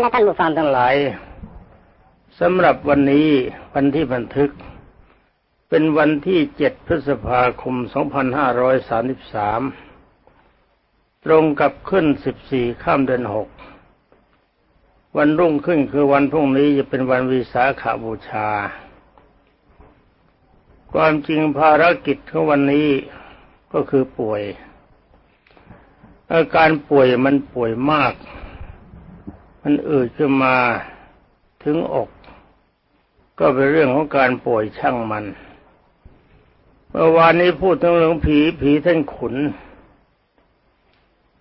และท่านผู้ฟังทั้งหลายสำหรับวันนี้วันที่บันทึก เป็นวันที่เจ็ดพฤษภาคม 2533 ตรงกับขึ้น 14ข้ามเดือน 6 วันรุ่งขึ้นคือวันพรุ่งนี้จะเป็นวันวิสาขาบูชา ความจริงภารกิจของวันนี้ก็คือป่วย อาการป่วยมันป่วยมาก มันอืดขึ้นมาถึงอก ก็เป็นเรื่องของการป่วยช่างมัน เมื่อวานนี้พูดถึงเรื่องผีผีท่านขุน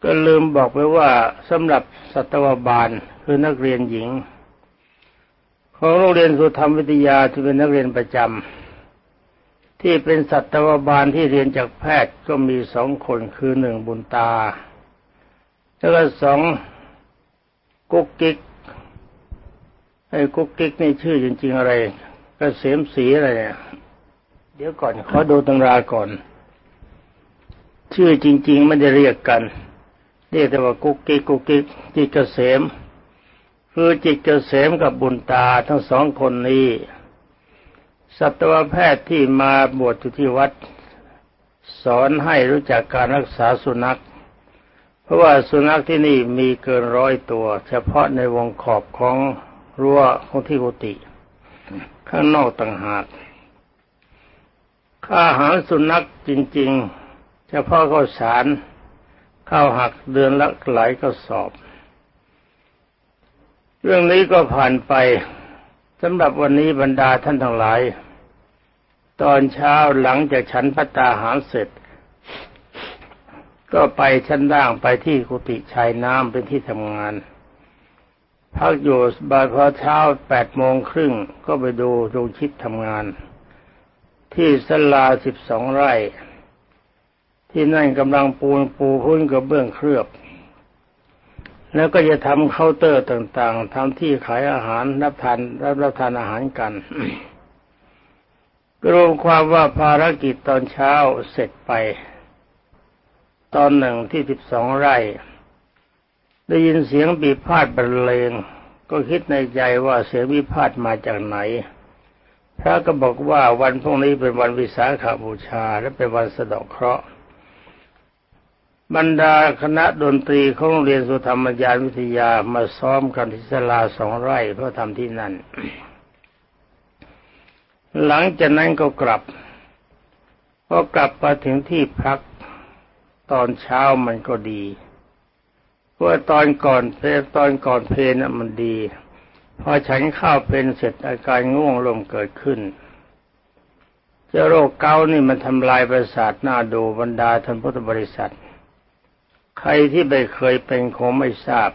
ก็ลืมบอกไปว่าสำหรับสัตวบาลคือนักเรียนหญิง ของโรงเรียนสุธรรมวิทยาที่เป็นนักเรียนประจำที่เป็นสัตวบาลที่เรียนจากแพทย์ก็มีสองคนคือหนึ่งบุญตา แล้วก็สอง กุ๊กกิ๊กไอ้กุ๊กกิ๊กนี่ชื่อจริง ๆ อะไรก็เสมสีอะไรเนี่ยเดี๋ยวก่อนขอดูตำราก่อน ชื่อจริง ๆ ไม่ได้เรียกกันเรียกแต่ว่ากุ๊กกิ๊กกุ๊กกิ๊กจิตเกษมคือจิตเกษมกับบุญตาทั้งสองคนนี้สัตวแพทย์ที่มาบวชอยู่ที่วัด สอนให้รู้จักการรักษาสุนัข เพราะว่าสุนัขที่นี่มีเกินร้อยตัว เฉพาะในวงขอบของรั้วของที่กุฏิข้างนอกต่างหากค่าอาหารสุนัขจริง ๆ เฉพาะข้าวสารข้าวหักเดือนละหลายก็สอบ เรื่องนี้ก็ผ่านไปสำหรับวันนี้บรรดาท่านทั้งหลาย ตอนเช้าหลังจากฉันพัตตาหารเสร็จ ก็ไปชั้นล่างไปที่กุฏิชายน้ำเป็นที่ทำงาน พักอยู่บ่ายพอเช้าแปดโมงครึ่งก็ไปดูดูชิดทำงาน ที่สลาสิบสองไร่ ที่นั่นกำลังปูนปูพื้นกระเบื้องเคลือบ แล้วก็จะทำเคาน์เตอร์ต่างๆทำที่ขายอาหารรับทานรับรับทานอาหารกันรวมความว่าภารกิจตอนเช้าเสร็จไป ตอนหนึ่งที่สิบสองไร่ ได้ยินเสียงปีพาดบรรเลงก็คิดในใจว่าเสียงวิพาทมาจากไหน พระก็บอกว่าวันพรุ่งนี้เป็นวันวิสาขบูชาและเป็นวันสะเดอกเคราะห์บรรดาคณะดนตรีของโรงเรียนสุธรรมยานวิทยามาซ้อมกันที่ศาลาสองไร่เพื่อทำที่นั่น หลังจากนั้นก็กลับพอกลับมาถึงที่พัก ตอนเช้ามันก็ดีว่าะตอนก่อนเพลตอนก่อนเพลน่ะมันดีพอฉันข้าวเพลนเสร็จอาการง่วงลมเกิดขึ้นเจ้าโรคเกานี่มันทำลายประสาทหน้าดูบรรดาท่านพุทธบริษัท ใครที่ไม่เคยเป็นคงไม่ทราบ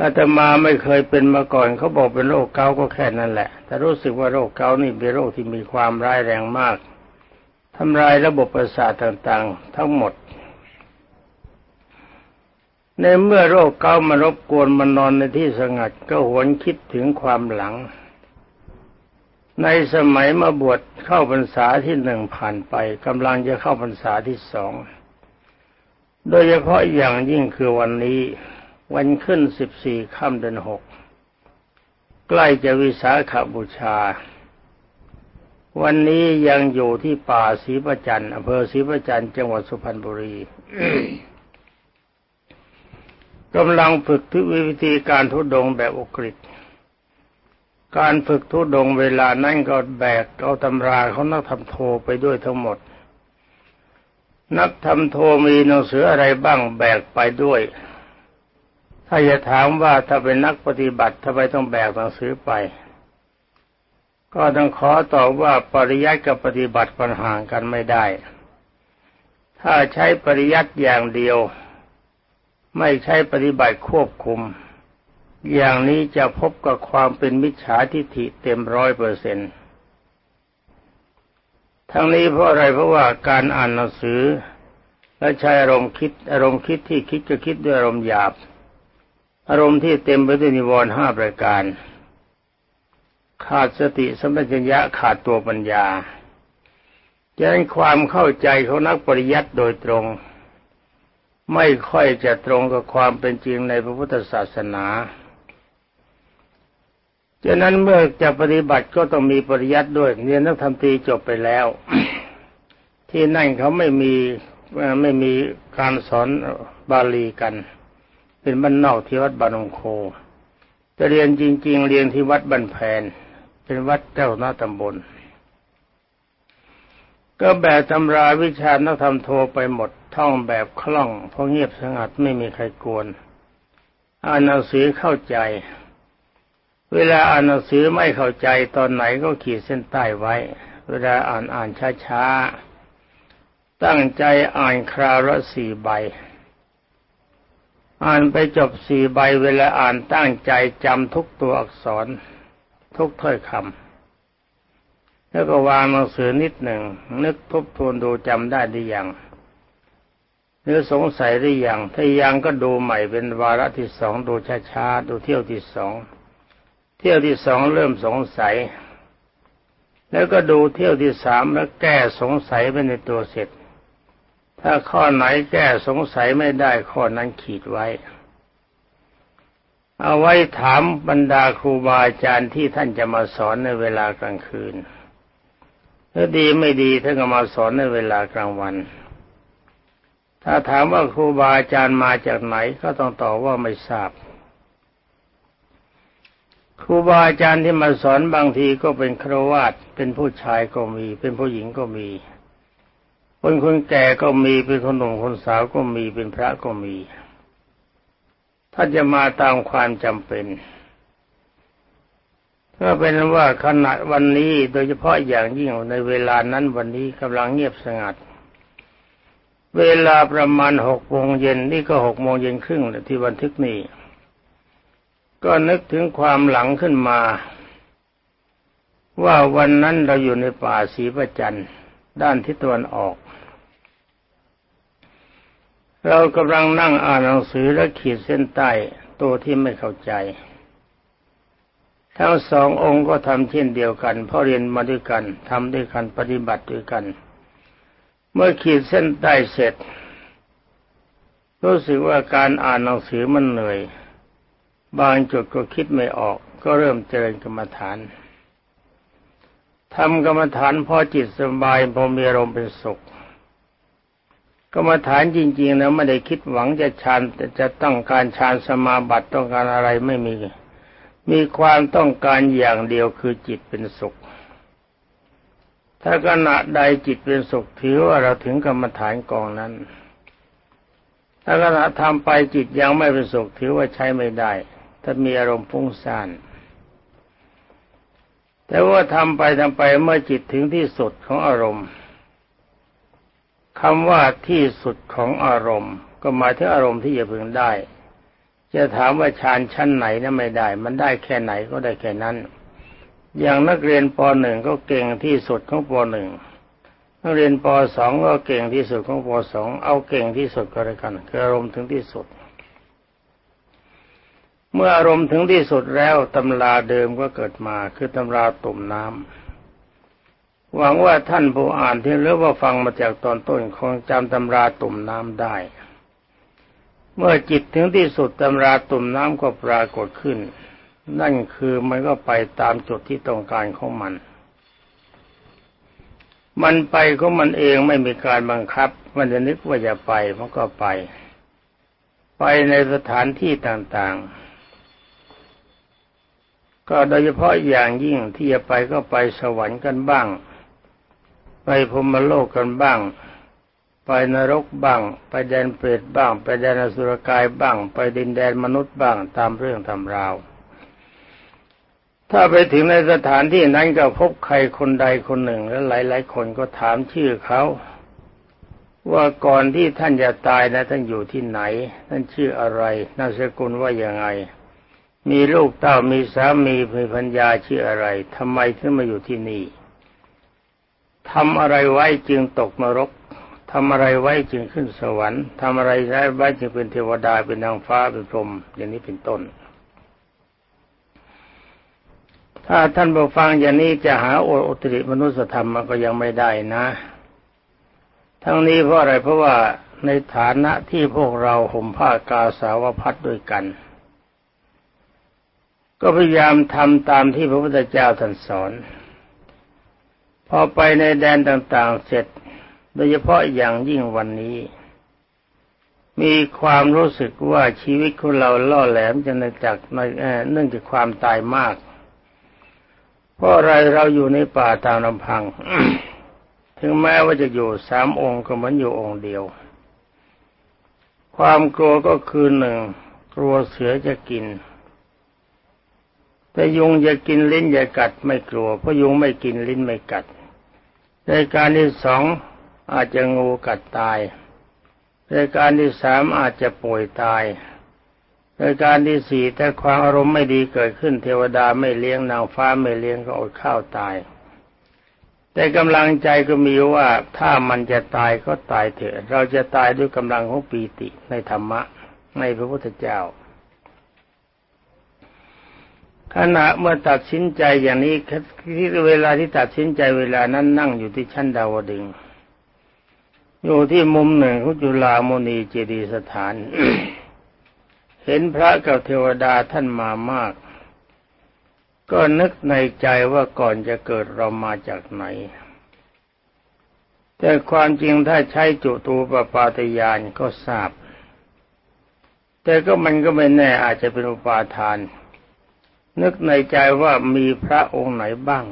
อาตมาไม่เคยเป็นมาก่อนเขาบอกเป็นโรคเกาก็แค่นั้นแหละ แต่รู้สึกว่าโรคเกานี่เป็นโรคที่มีความร้ายแรงมาก ทำลายระบบประสาทต่างๆ ทั้งหมด ในเมื่อโรคเกามารบกวนมานอนในที่สงัดก็หวนคิดถึงความหลัง ในสมัยมาบวชเข้าพรรษาที่หนึ่งผ่านไปกำลังจะเข้าพรรษาที่สองโดยเฉพาะอย่างยิ่งคือวันนี้ วันขึ้นสิบสี่ค่ำเดือนหกใกล้จะวิสาขบูชา วันนี้ยังอยู่ที่ป่าศรีประจันอำเภอศรีประจันจังหวัดสุพรรณบุรีกำลังฝึกทุกวิธีการทุดงแบบอกฤษการฝึกทุดงเวลานั่นก็แบกเอาตำราเขานักทำโทไปด้วยทั้งหมด นักทำโทมีหนังสืออะไรบ้างแบกไปด้วย ถ้าจะถามว่าถ้าเป็นนักปฏิบัติทำไมต้องแบกหนังสือไป ก็ต้องขอตอบว่าปริยัติกับปฏิบัติปัญหากันไม่ได้ ถ้าใช้ปริยัติอย่างเดียว ไม่ใช้ปฏิบัติควบคุม อย่างนี้จะพบกับความเป็นมิจฉาทิฏฐิเต็มร้อยเปอร์เซ็นต์ทั้งนี้เพราะอะไรเพราะว่าการอ่านหนังสือ และใช้อารมณ์คิดอารมณ์คิดที่คิดจะคิดด้วยอารมณ์หยาบ อารมณ์ที่เต็มไปด้วยนิวรณ์ห้าประการ ขาดสติสัมปชัญญะขาดตัวปัญญาจะนั้นความเข้าใจของนักปริยัติโดยตรง ไม่ค่อยจะตรงกับความเป็นจริงในพระพุทธศาสนาฉะนั้นเมื่อจะปฏิบัติก็ต้องมีปริยัติด้วยเรียนนักธรรมตรีจบไปแล้ว ที่นั่นเขาไม่มีไม่มีการสอนบาลีกัน เป็นบ้านนอกที่วัดบานงโคจะเรียนจริง ๆ เรียนที่วัดบันแพน เป็นวัดเจ้าหน้าตำบล ก็แบบตำราวิชานักธรรมโทไปหมดท่องแบบคล่องเพราะเงียบสงัดไม่มีใครกวนอ่านหนังสือเข้าใจ เวลาอ่านหนังสือไม่เข้าใจตอนไหนก็ขีดเส้นใต้ไว้ เวลาอ่านอ่านช้าๆ ตั้งใจอ่านคราวละสี่ใบ อ่านไปจบสี่ใบ เวลาอ่านตั้งใจจำทุกตัวอักษร ทุกถ้อยคำแล้วก็วางหนังสือนิดหนึ่งนึกทบทวนดูจำได้หรือยังหรือสงสัยหรือยังถ้ายังก็ดูใหม่เป็นวาระที่สองดูช้าๆดูเที่ยวที่สองเที่ยวที่สองเริ่มสงสัย แล้วก็ดูเที่ยวที่สามแล้วแก้สงสัยไปในตัวเสร็จ ถ้าข้อไหนแก้สงสัยไม่ได้ข้อนั้นขีดไว้ เอาไว้ถามบรรดาครูบาอาจารย์ที่ท่านจะมาสอนในเวลากลางคืนถ้าดีไม่ดีท่านก็มาสอนในเวลากลางวัน ถ้าถามว่าครูบาอาจารย์มาจากไหนก็ต้องตอบว่าไม่ทราบ ครูบาอาจารย์ที่มาสอนบางทีก็เป็นครวาตเป็นผู้ชายก็มี เป็นผู้หญิงก็มีคนคนแก่ก็มี เป็นคนหนุ่มคนสาวก็มี เป็นพระก็มี ถ้าจะมาตามความจำเป็นถ้าเป็นว่าขณะวันนี้โดยเฉพาะอย่างยิ่งในเวลานั้นวันนี้กำลังเงียบสงัด เวลาประมาณหกโมงเย็นนี่ก็หกโมงเย็นครึ่งที่บันทึกนี้ ก็นึกถึงความหลังขึ้นมา ว่าวันนั้นเราอยู่ในป่าสีประจันด้านทิศตะวันออก เรากำลังนั่งอ่านหนังสือและขีดเส้นใต้ตัวที่ไม่เข้าใจ ทั้งสององค์ก็ทำเช่นเดียวกันเพราะเรียนมาด้วยกันทำด้วยกันปฏิบัติด้วยกัน เมื่อขีดเส้นใต้เสร็จ รู้สึกว่าการอ่านหนังสือมันเหนื่อย บางจุดก็คิดไม่ออก ก็เริ่มเจริญกรรมฐานทำกรรมฐานพอจิตสบายพอมีอารมณ์เป็นสุข กรรมฐานจริงๆนะไม่ได้คิดหวังจะฌานจะต้องการฌานสมาบัติต้องการอะไรไม่มี มีความต้องการอย่างเดียวคือจิตเป็นสุข ถ้าขณะใดจิตเป็นสุขถือว่าเราถึงกรรมฐานกองนั้น ถ้าขณะทำไปจิตยังไม่เป็นสุขถือว่าใช้ไม่ได้ ถ้ามีอารมณ์ฟุ้งซ่านแต่ว่าทำไปทำไปเมื่อจิตถึงที่สุดของอารมณ์ คำว่าที่สุดของอารมณ์ ก็หมายถึงอารมณ์ที่จะพึงได้ จะถามว่าฌานชั้นไหนนะไม่ได้ มันได้แค่ไหนก็ได้แค่นั้น อย่างนักเรียนป .1 ก็เก่งที่สุดของป .1 นักเรียนป .2 ก็เก่งที่สุดของป .2 เอาเก่งที่สุดก็แล้วกันคืออารมณ์ถึงที่สุด เมื่ออารมณ์ถึงที่สุดแล้วตำราเดิมก็เกิดมาคือตำราตุ่มน้ำ หวังว่าท่านผู้อ่านที่หรือว่าฟังมาจากตอนต้นคงจำตำราตุ่มน้ำได้ เมื่อจิตถึงที่สุดตำราตุ่มน้ำก็ปรากฏขึ้น นั่นคือมันก็ไปตามจุดที่ต้องการของมัน มันไปของมันเองไม่มีการบังคับ มันจะนึกว่าจะไปมันก็ไป ไปในสถานที่ต่างๆ ก็โดยเฉพาะอย่างยิ่งที่จะไปก็ไปสวรรค์กันบ้าง ไปพรมโลกกันบ้าง ไปนรกบ้าง ไปแดนเปรตบ้าง ไปแดนอสุรกายบ้าง ไปดินแดนมนุษย์บ้างตามเรื่องตามราว ถ้าไปถึงในสถานที่นั้นก็พบใครคนใดคนหนึ่ง แล้วหลาย ๆ คนก็ถามชื่อเขาว่าก่อนที่ท่านจะตายนะท่านอยู่ที่ไหน ท่านชื่ออะไรนามสกุลว่ายังไง มีลูกเต้ามีสามีมีพัญญาชื่ออะไรทำไมถึงมาอยู่ที่นี่ ทำอะไรไว้จึงตกนรกทำอะไรไว้จึงขึ้นสวรรค์ทำอะไรไว้จึงเป็นเทวดาเป็นนางฟ้าเป็นพรหมอย่างนี้เป็นต้น ถ้าท่านผู้ฟังอย่างนี้จะหาโอตริมนุสธรรมมันก็ยังไม่ได้นะ ทั้งนี้เพราะอะไรเพราะว่าในฐานะที่พวกเราห่มผ้ากาสาวพัดด้วยกัน ก็พยายามทำตามที่พระพุทธเจ้าท่านสอน อไปในแดนต่างๆเสร็จ โดยเฉพาะอย่างยิ่งวันนี้ มีความรู้สึกว่าชีวิตของเราล่อแหลมจะในจากเนื่องจากความตายมาก เพราะอะไรเราอยู่ในป่าตามลำพัง ถึงแม้ว่าจะอยู่สามองค์ก็เหมือนอยู่องค์เดียว ความกลัวก็คือหนึ่งกลัวเสือจะกินแต่ยุงจะกินลิ้นจะกัดไม่กลัวเพราะยุงไม่กินลิ้นไม่กัด ในการที่สองอาจจะงูกัดตายในการที่สามอาจจะป่วยตายในการที่สี่ถ้าความอารมณ์ไม่ดีเกิดขึ้นเทวดาไม่เลี้ยงนางฟ้าไม่เลี้ยงก็อดข้าวตาย แต่กำลังใจก็มีว่าถ้ามันจะตายก็ตายเถอะ เราจะตายด้วยกำลังของปีติในธรรมะในพระพุทธเจ้า ขณะเมื่อตัดสินใจอย่างนี้ที่เวลาที่ตัดสินใจเวลานั้นนั่งอยู่ที่ชั้นดาวดึงอยู่ที่มุมหนึ่งของจุฬามณีเจดีสถาน เห็นพระกับเทวดาท่านมามาก ก็นึกในใจว่าก่อนจะเกิดเรามาจากไหน แต่ความจริงถ้าใช้จุตูปปาตยานก็ทราบ แต่ก็มันก็ไม่แน่อาจจะเป็นอุปาทาน นึกในใจว่ามีพระองค์ไหนบ้าง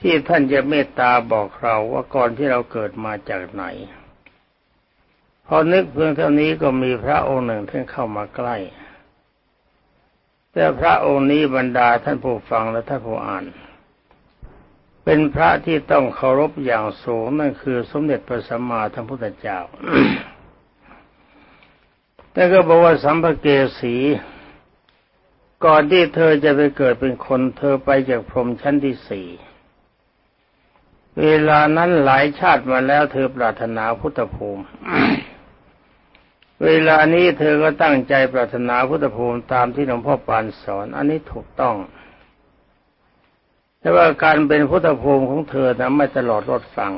ที่ท่านจะเมตตาบอกเราว่าก่อนที่เราเกิดมาจากไหน พอนึกเพียงเท่านี้ก็มีพระองค์หนึ่งท่านเข้ามาใกล้ แต่พระองค์นี้บรรดาท่านผู้ฟังและท่านผู้อ่าน เป็นพระที่ต้องเคารพอย่างสูงนั่นคือสมเด็จพระสัมมาสัมพุทธเจ้าแต่ก็บอกว่าสัมภเกสี ก่อนที่เธอจะไปเกิดเป็นคนเธอไปจากพรหมชั้นที่สี่เวลานั้นหลายชาติมาแล้วเธอปรารถนาพุทธภูมิ เวลานี้เธอก็ตั้งใจปรารถนาพุทธภูมิตามที่หลวงพ่อปานสอน อันนี้ถูกต้อง แต่ว่าการเป็นพุทธภูมิของเธอนะไม่ตลอดรอดฟัง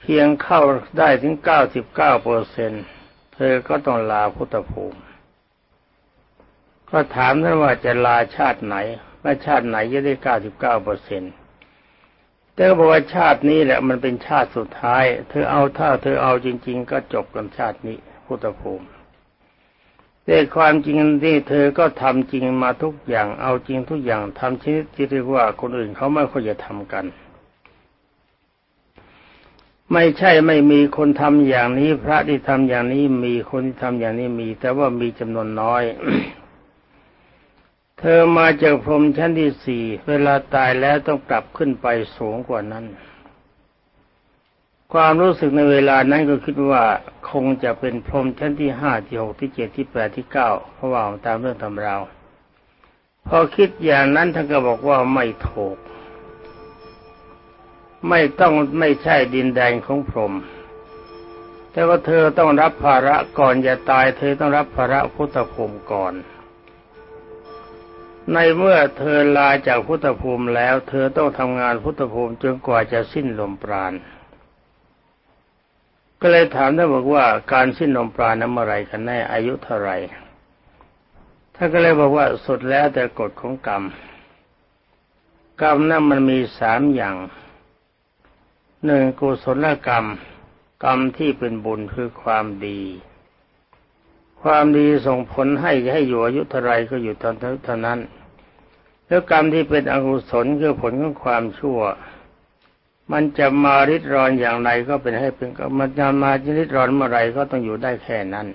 เพียงเข้าได้ถึงเก้าสิบเก้าเปอร์เซ็นเธอก็ต้องลาพุทธภูมิ ก็ถามท่านว่าจะลาชาติไหนว่าชาติไหนจะได้เก้าสิบเก้าเปอร์เซ็นต์แต่ก็บอกว่าชาตินี้แหละมันเป็นชาติสุดท้าย เธอเอาถ้าเธอเอาจริง ๆ ก็จบกันชาตินี้พุทธภูมิแต่ความจริงที่เธอก็ทำจริงมาทุกอย่าง เอาจริงทุกอย่างทำชนิดที่เรียกว่าคนอื่นเขาไม่ค่อยจะทำกัน ไม่ใช่ไม่มีคนทำอย่างนี้ พระที่ทำอย่างนี้มีคนที่ทำอย่างนี้มี แต่ว่ามีจำนวนน้อย เธอมาจากพรมชั้นที่สี่เวลาตายแล้วต้องกลับขึ้นไปสูงกว่านั้น ความรู้สึกในเวลานั้นก็คิดว่าคงจะเป็นพรมชั้นที่ห้าที่หกที่เจ็ดที่แปดที่เก้าเพราะว่าตามเรื่องตำราวพอคิดอย่างนั้นท่านก็บอกว่าไม่ถูก ไม่ต้องไม่ใช่ดินแดนของพรหมแต่ว่าเธอต้องรับภาระก่อนจะตาย เธอต้องรับภาระพุทธภูมิก่อน ในเมื่อเธอลาจากพุทธภูมิแล้ว เธอต้องทำงานพุทธภูมิจนกว่าจะสิ้นลมปราณ ก็เลยถามท่านบอกว่าการสิ้นลมปราณนั้นเมื่อไรกันแน่อายุเท่าไหร่ท่านก็เลยบอกว่าสุดแล้วแต่กฎของกรรม กรรมนั้นมันมีสามอย่างหนึ่งกุศลกรรม กรรมที่เป็นบุญคือความดี ความดีส่งผลให้ให้อยู่อายุเท่าไรก็อยู่ตอนเท่านั้น แล้วกรรมที่เป็นอกุศลคือผลของความชั่ว มันจะมาริดรอนอย่างไรก็เป็นให้เป็นมันจะมาริดรอนเมื่อไรก็ต้องอยู่ได้แค่นั้น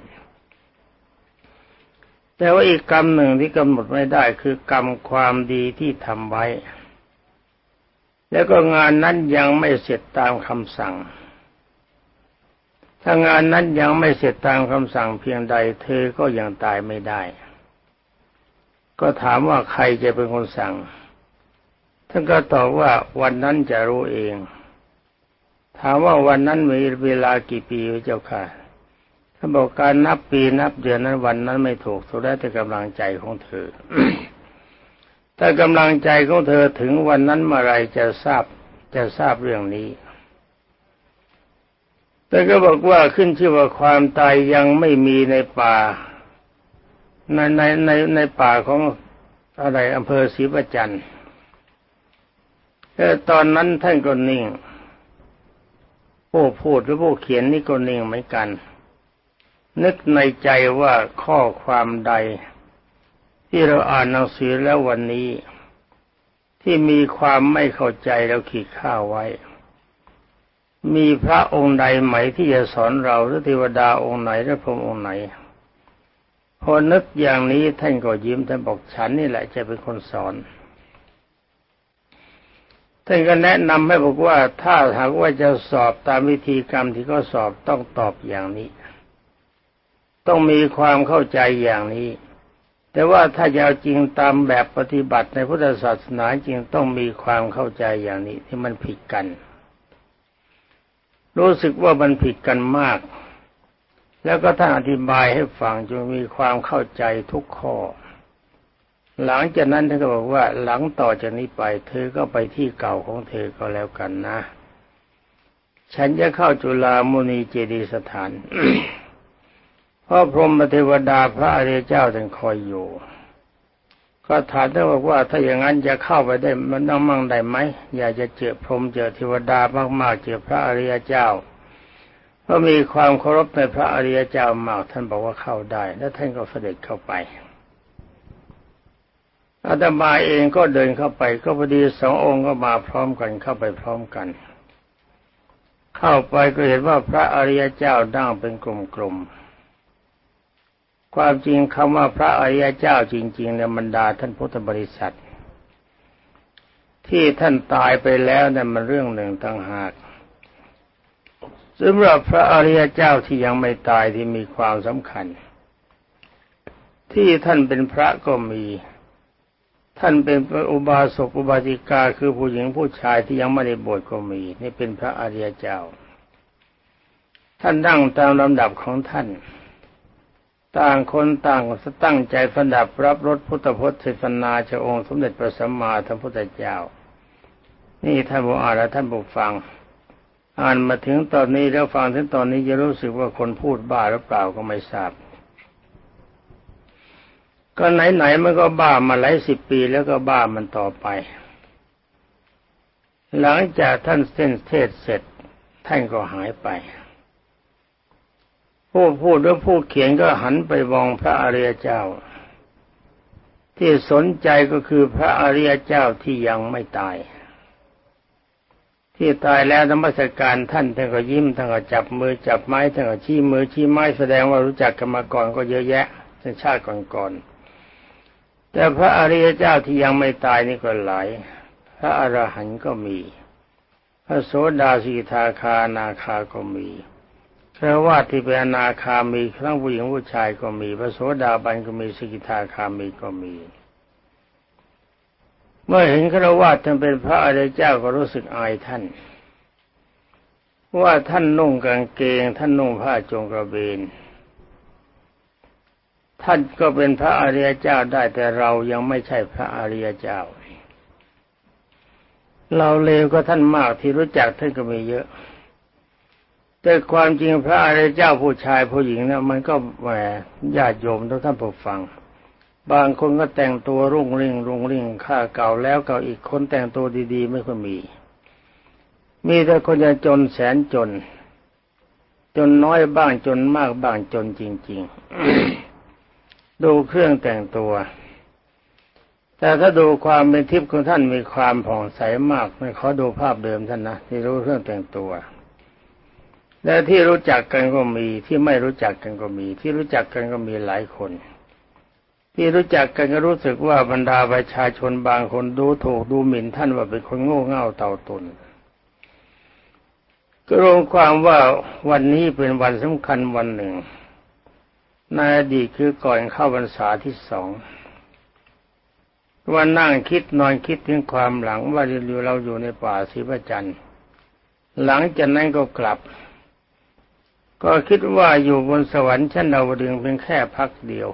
แต่ว่าอีกกรรมหนึ่งที่กำหนดไม่ได้คือกรรมความดีที่ทำไว้ แล้วก็งานนั้นยังไม่เสร็จตามคำสั่ง ถ้างานนั้นยังไม่เสร็จตามคำสั่งเพียงใด เธอก็ยังตายไม่ได้ ก็ถามว่าใครจะเป็นคนสั่ง ท่านก็ตอบว่าวันนั้นจะรู้เอง ถามว่าวันนั้นมีเวลากี่ปีเจ้าค่ะท่านบอกการนับปีนับเดือนนั้นวันนั้นไม่ถูกสุดแล้วแต่กำลังใจของเธอ ถ้ากำลังใจของเธอถึงวันนั้นเมื่อไรจะทราบจะทราบเรื่องนี้ แต่ก็บอกว่าขึ้นชื่อว่าความตายยังไม่มีในป่า ในในในในป่าของอะไรอำเภอศรีประจันตอนนั้นท่านก็นิ่งผู้พูดหรือผู้เขียนนี่ก็นิ่งเหมือนกัน นึกในใจว่าข้อความใด ที่เราอ่านหนังสือแล้ววันนี้ ที่มีความไม่เข้าใจเราขีดข้าไว้ มีพระองค์ใดไหมที่จะสอนเราหรือเทวดาองค์ไหนหรือพระองค์ไหน พอนึกอย่างนี้ท่านก็ยิ้มท่านบอกฉันนี่แหละจะเป็นคนสอนท่านก็แนะนำให้บอกว่าถ้าหากว่าจะสอบตามวิธีกรรมที่เขาสอบต้องตอบอย่างนี้ ต้องมีความเข้าใจอย่างนี้ แต่ว่าถ้าจะเอาจริงตามแบบปฏิบัติในพุทธศาสนาจริงต้องมีความเข้าใจอย่างนี้ที่มันผิดกัน รู้สึกว่ามันผิดกันมาก แล้วก็ท่านอธิบายให้ฟังจนมีความเข้าใจทุกข้อ หลังจากนั้นท่านก็บอกว่าหลังต่อจากนี้ไป เธอก็ไปที่เก่าของเธอก็แล้วกันนะ ฉันจะเข้าจุฬามุนีเจดีสถานเพราะพรหมเทวดาพระอริยเจ้าท่านคอยอยู่ ก็ถามท่านบอกว่า ถ้าอย่างนั้นจะเข้าไปได้มันต้องมั่งได้ไหมอยากจะเจอพรหมเจอเทวดามากๆเจอพระอริยเจ้าเพราะมีความเคารพในพระอริยเจ้ามากท่านบอกว่าเข้าได้ แล้วท่านก็เสด็จเข้าไปอาตมาเองก็เดินเข้าไป ก็พอดีสององค์ก็มาพร้อมกันเข้าไปพร้อมกัน เข้าไปก็เห็นว่าพระอริยเจ้าดั้งเป็นกลมๆ ความจริงคำว่าพระอริยเจ้าจริงๆในบรรดาท่านพุทธบริษัท ที่ท่านตายไปแล้วเนั่นมันเรื่องหนึ่งต่างหากสำหรับพระอริยเจ้าที่ยังไม่ตายที่มีความสำคัญ ที่ท่านเป็นพระก็มี ท่านเป็นอุบาสกอุบาสิกาคือผู้หญิงผู้ชายที่ยังไม่ได้บวชก็มี นี่เป็นพระอริยเจ้า ท่านดั้งตามลำดับของท่าน ต่างคนต่างตั้งใจฟันดับรับรสพุทธพจน์เทศนาชองค์สมเด็จพระสัมมาสัมพุทธเจ้า นี่ท่านผู้อ่านและท่านผู้ฟัง อ่านมาถึงตอนนี้แล้วฟังถึงตอนนี้จะรู้สึกว่าคนพูดบ้าหรือเปล่าก็ไม่ทราบ ก็ไหนๆมันก็บ้ามาหลายสิบปีแล้วก็บ้ามันต่อไป หลังจากท่านเส้นเทศเสร็จท่านก็หายไป ผู้พูดหรือผู้เขียนก็หันไปมองพระอริยเจ้า ที่สนใจก็คือพระอริยเจ้าที่ยังไม่ตาย ที่ตายแล้วธรรมสการท่านท่านก็ยิ้มท่านก็จับมือจับไม้ท่านก็ชี้มือชี้ไม้แสดงว่ารู้จักกันมาก่อนก็เยอะแยะในชาติก่อนๆแต่พระอริยเจ้าที่ยังไม่ตายนี่ก็หลายพระอรหันต์ก็มี พระโสดาสีทาคานาคาก็มี พระว่าที่เป็นอนาคามีทั้งผู้หญิงผู้ชายก็มี พระโสดาบันก็มีสกิทาคามีก็มี เมื่อเห็นฆราวาสท่านเป็นพระอริยเจ้าก็รู้สึกอายท่านว่าท่านนุ่งกางเกง ท่านนุ่งผ้าจงกระเบนท่านก็เป็นพระอริยเจ้าได้แต่เรายังไม่ใช่พระอริยเจ้า เราเลวก็ท่านมากที่รู้จักท่านก็มีเยอะ แต่ความจริงพระอริยเจ้าผู้ชายผู้หญิงเนะมันก็แหมญาติโยมทุกท่านผู้ฟัง บางคนก็แต่งตัวรุ่งริ่งรุ่งริ่งค่าเก่าแล้วเก่าอีกคนแต่งตัวดีๆ ไม่ค่อยมี มีแต่คนจะจนแสนจน จนน้อยบ้างจนมากบ้างจนจริง ๆ ดูเครื่องแต่งตัว แต่ถ้าดูความเป็นทิพย์ของท่านมีความผ่องใสมากไม่ขอดูภาพเดิมท่านนะที่รู้เครื่องแต่งตัว และที่รู้จักกันก็มีที่ไม่รู้จักกันก็มี ที่รู้จักกันก็มีหลายคน ที่รู้จักกันก็รู้สึกว่าบรรดาประชาชนบางคนดูถูกดูหมิ่นท่านว่าเป็นคนโง่เง่าเต่าตุนก็รวมความว่าวันนี้เป็นวันสำคัญวันหนึ่งในอดีตคือก่อนเข้าพรรษาที่สองว่านั่งคิดนอนคิดถึงความหลังว่าเราอยู่ในป่าศรีประจันทร์หลังจากนั้นก็กลับ ก็คิดว่าอยู่บนสวรรค์ชั้นดาวดึงเป็นแค่พักเดียว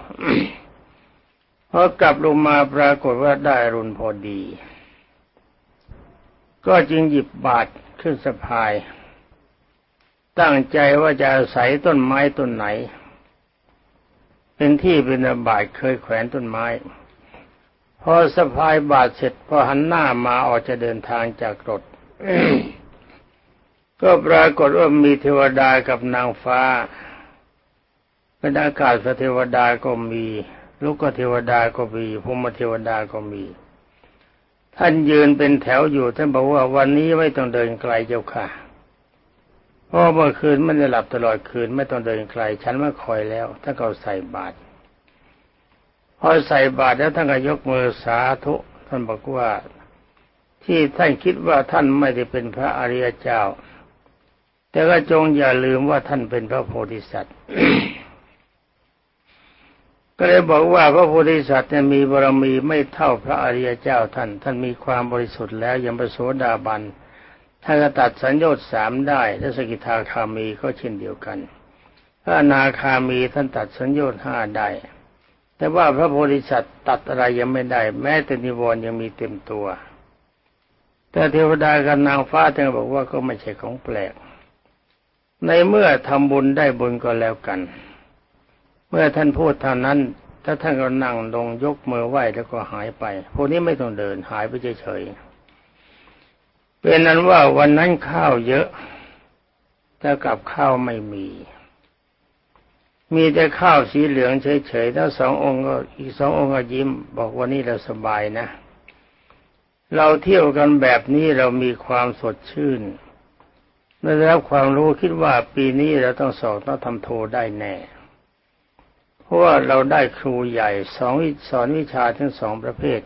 พอกลับลงมาปรากฏว่าได้รุนพอดี ก็จึงหยิบบาตรขึ้นสะพาย ตั้งใจว่าจะอาศัยต้นไม้ต้นไหน เป็นที่เป็นบาทเคยแขวนต้นไม้ พอสะพายบาทเสร็จพอหันหน้ามาออกจะเดินทางจากรถ ก็ปรากฏว่ามีเทวดากับนางฟ้าเป็นอากาศเทวดาก็มีลูกก็เทวดาก็มีพมเทวดาก็มี ท่านยืนเป็นแถวอยู่ท่านบอกว่าวันนี้ไม่ต้องเดินไกลเจ้าค่ะเพราะเมื่อคืนไม่ได้หลับตลอดคืนไม่ต้องเดินไกล ฉันมาคอยแล้วถ้าเขาใส่บาตรพอใส่บาตรแล้วท่านก็ยกมือสาธุ ท่านบอกว่า ที่ท่านคิดว่าท่านไม่ได้เป็นพระอริยเจ้า แต่ก็จงอย่าลืมว่าท่านเป็นพระโพธิสัตว์ ก็เลยบอกว่าพระโพธิสัตว์เนี่ยมีบารมีไม่เท่าพระอริยเจ้าท่าน ท่านมีความบริสุทธิ์แล้วยังประโสดาบันท่านก็ตัดสัญญาสามได้และสกิทาคามีก็เช่นเดียวกัน พระนาคามีท่านตัดสัญญาห้าได้ แต่ว่าพระโพธิสัตว์ตัดอะไรยังไม่ได้ แม้แต่นิวรณ์ยังมีเต็มตัว แต่เทวดากับนางฟ้าท่านบอกว่าก็ไม่ใช่ของแปลก ในเมื่อทำบุญได้บุญก็แล้วกัน เมื่อท่านพูดเท่านั้น ถ้าท่านก็นั่งลงยกมือไหว้แล้วก็หายไป พวกนี้ไม่ต้องเดินหายไปเฉยๆเป็นนั้นว่าวันนั้นข้าวเยอะแต่กับข้าวไม่มี มีแต่ข้าวสีเหลืองเฉยๆถ้าสององค์ก็อีกสององค์ก็ยิ้ม บอกว่านี่เราสบายนะ เราเที่ยวกันแบบนี้เรามีความสดชื่น ได้รับความรู้คิดว่าปีนี้เราต้องสอบต้องทำโทได้แน่ เพราะว่าเราได้ครูใหญ่สองสอนวิชาทั้งสองประเภท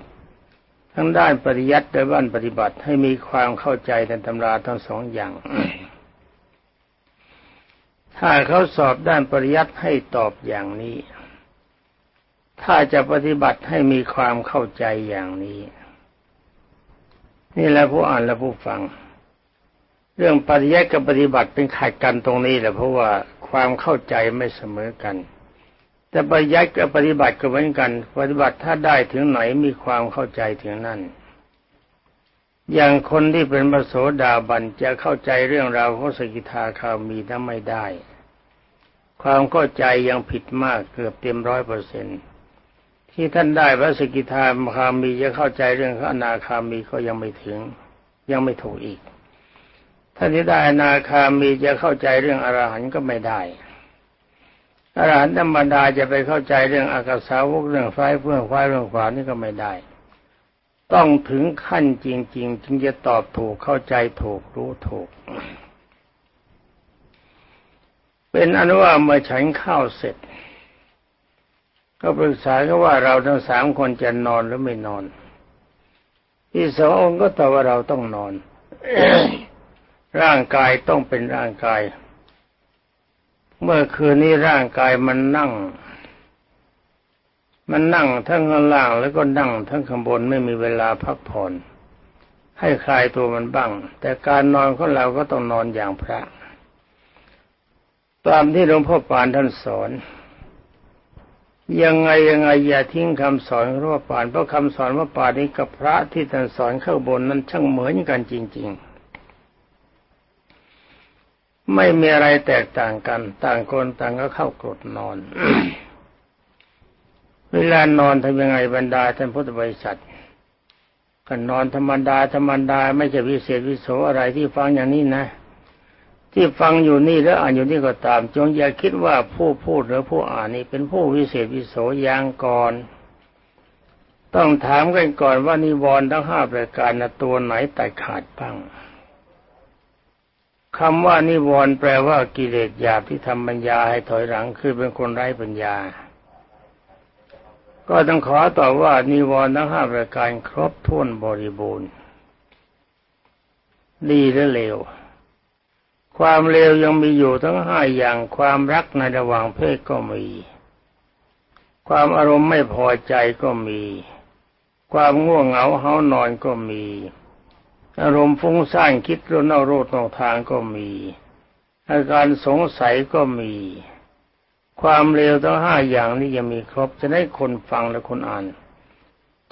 ทั้งด้านปริยัติและด้านปฏิบัติให้มีความเข้าใจในตำราทั้งสองอย่าง ถ้าเขาสอบด้านปริยัติให้ตอบอย่างนี้ ถ้าจะปฏิบัติให้มีความเข้าใจอย่างนี้ นี่แหละผู้อ่านและผู้ฟัง เรื่องปริยัติกับปฏิบัติเป็นขัดกันตรงนี้แหละเพราะว่าความเข้าใจไม่เสมอกัน แต่ปริยัติกับปฏิบัติก็เหมือนกัน ปฏิบัติถ้าได้ถึงไหนมีความเข้าใจถึงนั่น อย่างคนที่เป็นมโสดาบันจะเข้าใจเรื่องราวของสกิทาคามีนั้นไม่ได้ ความเข้าใจยังผิดมากเกือบเต็มร้อยเปอร์เซ็นที่ท่านได้พระสกิทาคามีจะเข้าใจเรื่องพระอนาคามีก็ยังไม่ถึง ยังไม่ถูกอีก ท่าที่ได้อนาคามีจะเข้าใจเรื่องอรหันต์ก็ไม่ได้อรหันต์ธรรมดาจะไปเข้าใจเรื่องอากาสาวกเรื่องไฟเพื่อไฟเรื่องขวานี่ก็ไม่ได้ ต้องถึงขั้นจริง ๆ จึงจะตอบถูกเข้าใจถูกรู้ถูก เป็นอนุว่าเมื่อฉันข้าวเสร็จ ก็ปรึกษากันว่าเราทั้งสามคนจะนอนหรือไม่นอน ที่สององค์ก็ตอบว่าเราต้องนอน ร่างกายต้องเป็นร่างกาย เมื่อคืนนี้ร่างกายมันนั่ง มันนั่งทั้งข้างล่างแล้วก็นั่งทั้งข้างบนไม่มีเวลาพักผ่อนให้คลายตัวมันบ้าง แต่การนอนของเราก็ต้องนอนอย่างพระ ตามที่หลวงพ่อปานท่านสอน ยังไงยังไงอย่าทิ้งคำสอนของหลวงพ่อปานเพราะคำสอนว่าปานนี้กับพระที่ท่านสอนข้างบนนั้นช่างเหมือนกันจริง ๆ ไม่มีอะไรแตกต่างกัน ต่างคนต่างก็เข้ากรดนอน เวลานอนทำยังไงบรรดาท่านพุทธบริษัทก็นอนธรรมดาธรรมดาไม่ใช่วิเศษวิโสอะไรที่ฟังอย่างนี้นะ ที่ฟังอยู่นี่แล้วอ่านอยู่นี่ก็ตาม จงอย่าคิดว่าผู้พูดหรือผู้อ่านนี่เป็นผู้วิเศษวิโสอย่างก่อนต้องถามกันก่อนว่านิวรณ์ทั้งห้าประการนะตัวไหนตัดขาดบ้าง คำว่านิวรณ์แปลว่ากิเลสหยาบที่ทำปัญญาให้ถอยหลังคือเป็นคนไร้ปัญญา ก็ต้องขอตอบว่านิวรณ์ทั้งห้าประการครบถ้วนบริบูรณ์ ดีและเลว ความเลวยังมีอยู่ทั้งห้าอย่าง ความรักในระหว่างเพศก็มี ความอารมณ์ไม่พอใจก็มี ความง่วงเหงาเฮานอนก็มี อารมณ์ฟุ้งซ่านคิดเรื่องนอกรูนอกทางก็มี อาการสงสัยก็มี ความเร็วทั้งห้าอย่างนี้ยังมีครบจะได้คนฟังและคนอ่าน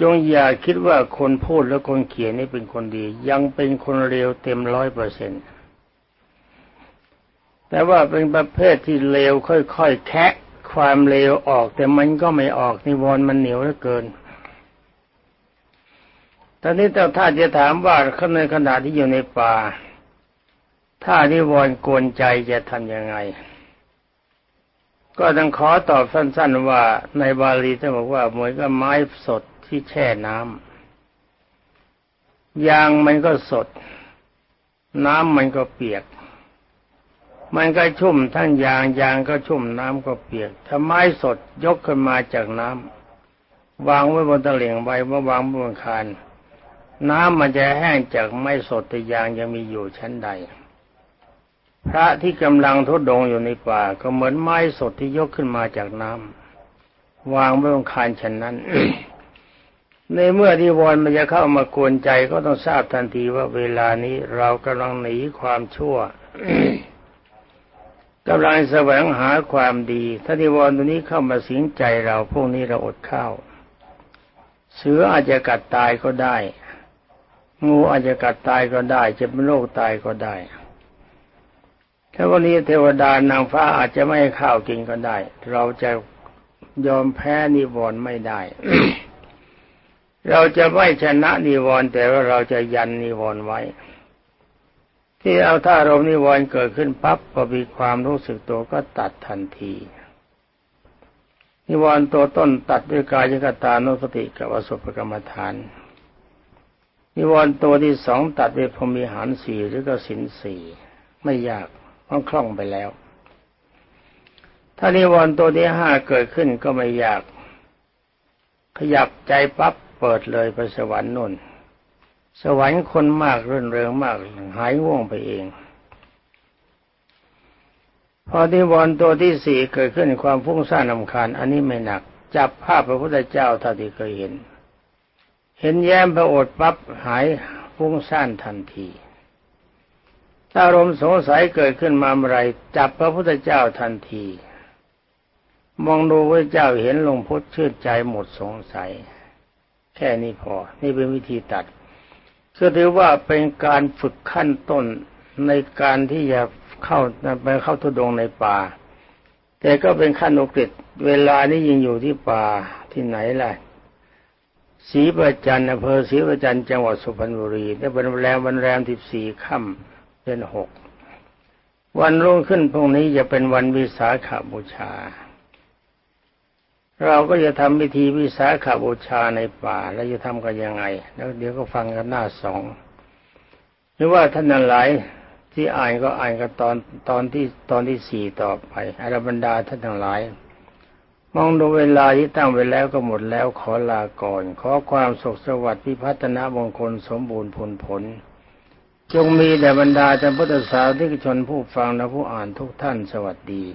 จงอย่าคิดว่าคนพูดและคนเขียนนี่เป็นคนดี ยังเป็นคนเร็วเต็มร้อยเปอร์เซ็นต์แต่ว่าเป็นประเภทที่เลวค่อยๆแคะความเลวออกแต่มันก็ไม่ออกนิวรณ์มันเหนียวเหลือเกิน อนนี้ถ้าจะถามว่าในขณะที่อยู่ในป่า ถ้านิวรณ์กวนใจจะทำยังไง ก็ต้องขอตอบสั้น ๆ ว่าในบาลีท่านบอกว่าเหมือนกับไม้สดที่แช่น้ำยางมันก็สด น้ำมันก็เปียก มันก็ชุ่มทั้งยางยางก็ชุ่มน้ำก็เปียก ถ้าไม้สดยกขึ้นมาจากน้ำวางไว้บนตะเหลียงใบเมื่อวางบนคาน น้ำมันจะแห้งจากไม้สดแต่ยางยังมีอยู่ชั้นใด พระที่กำลังทุดงอยู่ในป่าก็เหมือนไม้สดที่ยกขึ้นมาจากน้ำวางไว้บนคานฉันนั้นในเมื่อที่วอนมันจะเข้ามากวนใจก็ต้องทราบทันทีว่าเวลานี้เรากำลังหนีความชั่วกำลังแสวงหาความดี ถ้านิวรณ์ตัวนี้เข้ามาสิงใจเราพวกนี้เราอดข้าว เสืออาจจะกัดตายก็ได้ งูอาจจะกัดตายก็ได้จะเป็นโรคตายก็ได้ ถ้าวันนี้เทวดานางฟ้าอาจจะไม่ให้ข้าวกินก็ได้ เราจะยอมแพ้นิวรณ์ไม่ได้ เราจะไม่ชนะนิวรณ์แต่ว่าเราจะยันนิวรณ์ไว้ ที่เอาถ้าอารมณ์นิวรณ์เกิดขึ้นปั๊บพอมีความรู้สึกตัวก็ตัดทันที นิวรณ์ตัวต้นตัดด้วยกายกตานุสติกับอสุภกรรมฐาน นิวรณ์ตัวที่สองตัดด้วยพรมีหารสี่หรือก็สินสี่ไม่ยากเพราะคล่องไปแล้ว ถ้านิวรณ์ตัวที่ห้าเกิดขึ้นก็ไม่ยาก ขยับใจปั๊บเปิดเลยไปสวรรค์นุ่น สวรรค์คนมากรื่นเริงมากหายง่วงไปเอง พอที่วรณ์ตัวที่สี่เกิดขึ้นความฟุ้งซ่านลำคาญ อันนี้ไม่หนัก จับภาพพระพุทธเจ้าเท่าที่เคยเห็น เห็นแย้มพระโอษฐ์ปั๊บหายฟุ้งซ่านทันที ถ้าอารมณ์สงสัยเกิดขึ้นมาเมื่อไรจับพระพุทธเจ้าทันที มองดูพระเจ้าเห็นลงพุทธชื่นใจหมดสงสัย แค่นี้พอ นี่เป็นวิธีตัดก็ถือว่าเป็นการฝึกขั้นต้นในการที่จะเข้าไปเข้าทุดงในป่า แต่ก็เป็นขั้นอุกฤษเวลานี้ยังอยู่ที่ป่าที่ไหนล่ะ ศรีประจันอำเภอศรีประจันจังหวัดสุพรรณบุรีได้เป็นแรมวันแรมที่สี่ค่ำเป็นหกวันรุ่งขึ้นพรุ่งนี้จะเป็นวันวิสาขบูชา เราก็จะทำพิธีวิสาขบูชาในป่า แล้วจะทำกันยังไง แล้วเดี๋ยวก็ฟังกันหน้าสองหรือว่าท่านนันหลายที่อ่านก็อ่านกันตอนตอนที่ตอนที่สี่ต่อไปอารบรรดาท่านทั้งหลาย มองดูเวลาที่ตั้งไว้แล้วก็หมดแล้วขอลาก่อน ขอความสุขสวัสดิ์พิพัฒนามงคลสมบูรณ์ผลผล จงมีแด่บรรดาท่านพุทธศาสนิกชนผู้ฟังและผู้อ่านทุกท่านสวัสดี